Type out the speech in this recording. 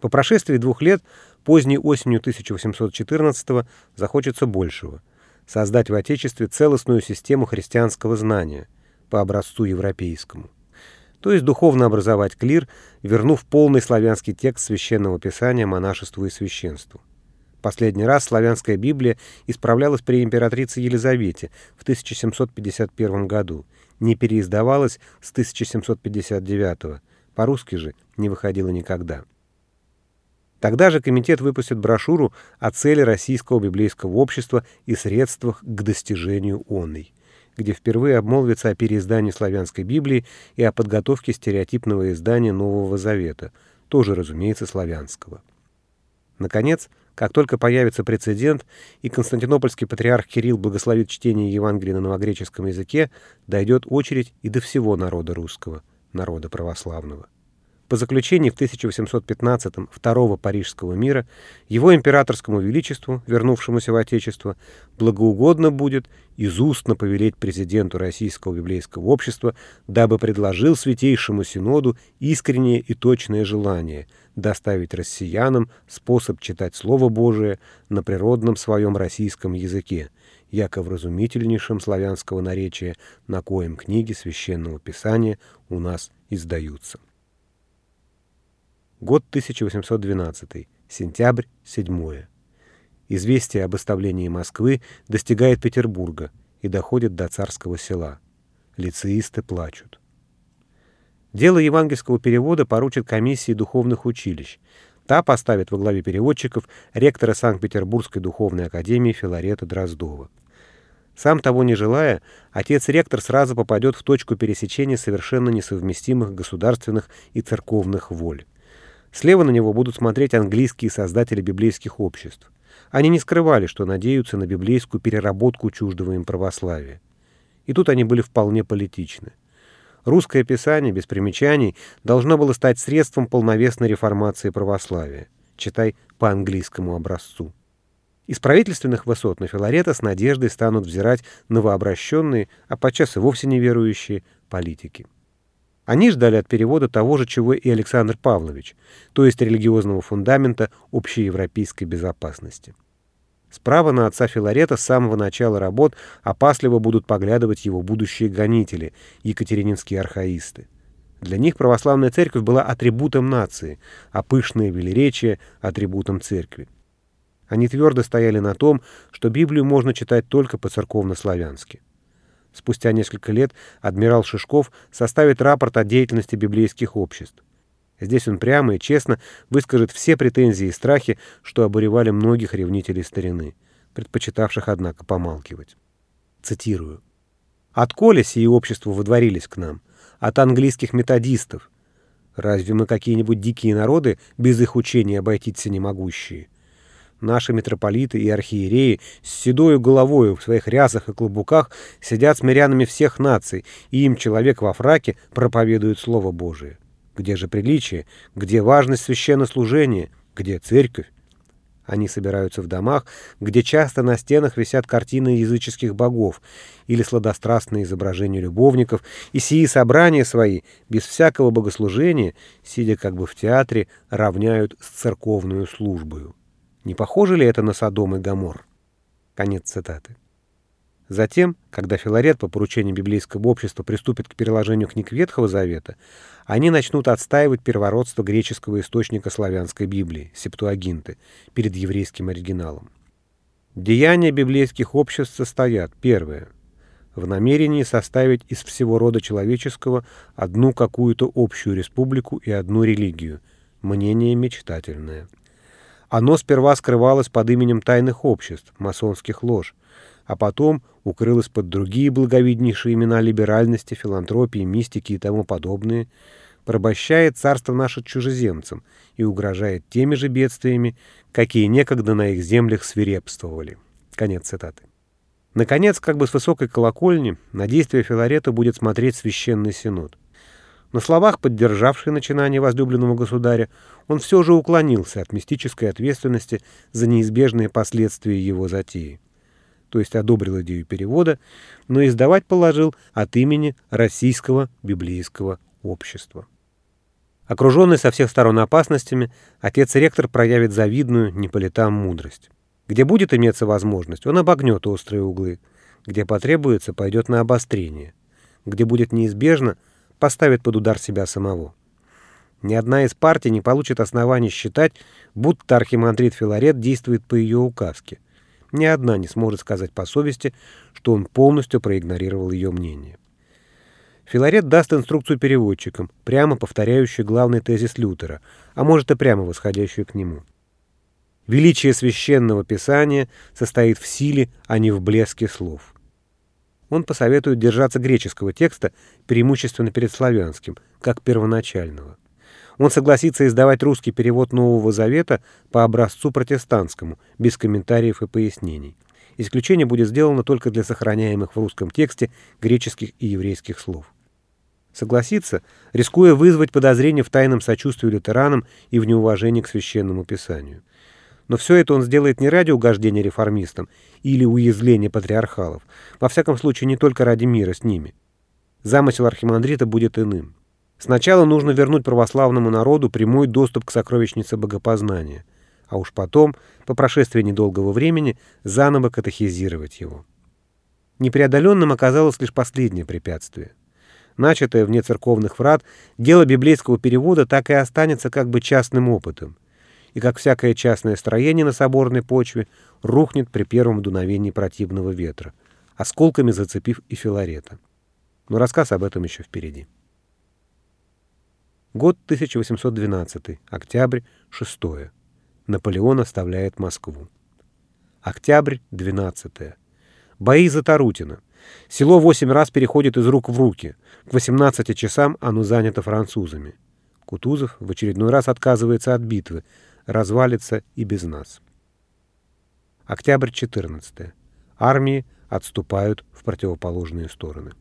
По прошествии двух лет, поздней осенью 1814 захочется большего – создать в Отечестве целостную систему христианского знания по образцу европейскому. То есть духовно образовать клир, вернув полный славянский текст Священного Писания монашеству и священству. Последний раз славянская Библия исправлялась при императрице Елизавете в 1751 году, не переиздавалась с 1759, по-русски же не выходила никогда. Тогда же комитет выпустит брошюру о цели Российского библейского общества и средствах к достижению онной, где впервые обмолвится о переиздании славянской Библии и о подготовке стереотипного издания Нового Завета, тоже, разумеется, славянского. Наконец, как только появится прецедент, и константинопольский патриарх Кирилл благословит чтение Евангелия на новогреческом языке, дойдет очередь и до всего народа русского, народа православного. По заключении в 1815-м Второго Парижского мира его императорскому величеству, вернувшемуся в Отечество, благоугодно будет из устно повелеть президенту Российского библейского общества, дабы предложил Святейшему Синоду искреннее и точное желание доставить россиянам способ читать Слово Божие на природном своем российском языке, яко вразумительнейшем славянского наречия, на коем книги Священного Писания у нас издаются. Год 1812. Сентябрь, 7. Известие об оставлении Москвы достигает Петербурга и доходит до царского села. Лицеисты плачут. Дело евангельского перевода поручит комиссии духовных училищ. Та поставит во главе переводчиков ректора Санкт-Петербургской духовной академии Филарета Дроздова. Сам того не желая, отец-ректор сразу попадет в точку пересечения совершенно несовместимых государственных и церковных воль. Слева на него будут смотреть английские создатели библейских обществ. Они не скрывали, что надеются на библейскую переработку чуждого им православия. И тут они были вполне политичны. Русское писание, без примечаний, должно было стать средством полновесной реформации православия. Читай по английскому образцу. Из правительственных высот на Филарета с надеждой станут взирать новообращенные, а подчас и вовсе неверующие, политики. Они ждали от перевода того же, чего и Александр Павлович, то есть религиозного фундамента общеевропейской безопасности. Справа на отца Филарета с самого начала работ опасливо будут поглядывать его будущие гонители, екатерининские архаисты. Для них православная церковь была атрибутом нации, а пышное велеречие — атрибутом церкви. Они твердо стояли на том, что Библию можно читать только по-церковно-славянски. Спустя несколько лет адмирал Шишков составит рапорт о деятельности библейских обществ. Здесь он прямо и честно выскажет все претензии и страхи, что обуревали многих ревнителей старины, предпочитавших, однако, помалкивать. Цитирую. «От коля сии общества водворились к нам, от английских методистов. Разве мы какие-нибудь дикие народы, без их учения обойтиться не могущие?» Наши митрополиты и архиереи с седою головою в своих рясах и клобуках сидят с мирянами всех наций, и им человек во фраке проповедует Слово Божие. Где же приличие? Где важность священнослужения? Где церковь? Они собираются в домах, где часто на стенах висят картины языческих богов или сладострастные изображения любовников, и сии собрания свои, без всякого богослужения, сидя как бы в театре, равняют с церковную службою. Не похоже ли это на Содом и Гомор? Конец цитаты. Затем, когда Филарет по поручению библейского общества приступит к переложению книг Ветхого Завета, они начнут отстаивать первородство греческого источника славянской Библии, Септуагинты, перед еврейским оригиналом. Деяния библейских обществ состоят, первое, в намерении составить из всего рода человеческого одну какую-то общую республику и одну религию, мнение мечтательное. Оно сперва скрывалось под именем тайных обществ, масонских лож, а потом укрылось под другие благовиднейшие имена либеральности, филантропии, мистики и тому подобные, порабощает царство наше чужеземцам и угрожает теми же бедствиями, какие некогда на их землях свирепствовали. Конец цитаты. Наконец, как бы с высокой колокольни, на действие Филарета будет смотреть священный синод. На словах, поддержавший начинание возлюбленного государя, он все же уклонился от мистической ответственности за неизбежные последствия его затеи. То есть одобрил идею перевода, но издавать положил от имени Российского библейского общества. Окруженный со всех сторон опасностями, отец-ректор проявит завидную, не по летам, мудрость. Где будет иметься возможность, он обогнет острые углы. Где потребуется, пойдет на обострение. Где будет неизбежно, поставит под удар себя самого. Ни одна из партий не получит оснований считать, будто архимандрит Филарет действует по ее указке. Ни одна не сможет сказать по совести, что он полностью проигнорировал ее мнение. Филарет даст инструкцию переводчикам, прямо повторяющую главный тезис Лютера, а может и прямо восходящую к нему. Величие священного писания состоит в силе, а не в блеске слов. Он посоветует держаться греческого текста преимущественно перед славянским, как первоначального. Он согласится издавать русский перевод Нового Завета по образцу протестантскому, без комментариев и пояснений. Исключение будет сделано только для сохраняемых в русском тексте греческих и еврейских слов. Согласиться, рискуя вызвать подозрение в тайном сочувствии лютеранам и в неуважении к священному писанию. Но все это он сделает не ради угождения реформистам или уязвления патриархалов, во всяком случае не только ради мира с ними. Замысел архимандрита будет иным. Сначала нужно вернуть православному народу прямой доступ к сокровищнице богопознания, а уж потом, по прошествии недолгого времени, заново катехизировать его. Непреодоленным оказалось лишь последнее препятствие начатое вне церковных врат, дело библейского перевода так и останется как бы частным опытом. И как всякое частное строение на соборной почве, рухнет при первом дуновении противного ветра, осколками зацепив и Филарета. Но рассказ об этом еще впереди. Год 1812, октябрь, 6. Наполеон оставляет Москву. Октябрь, 12. Бои за Тарутино. Село восемь раз переходит из рук в руки. К 18 часам оно занято французами. Кутузов в очередной раз отказывается от битвы, развалится и без нас. Октябрь 14. Армии отступают в противоположные стороны.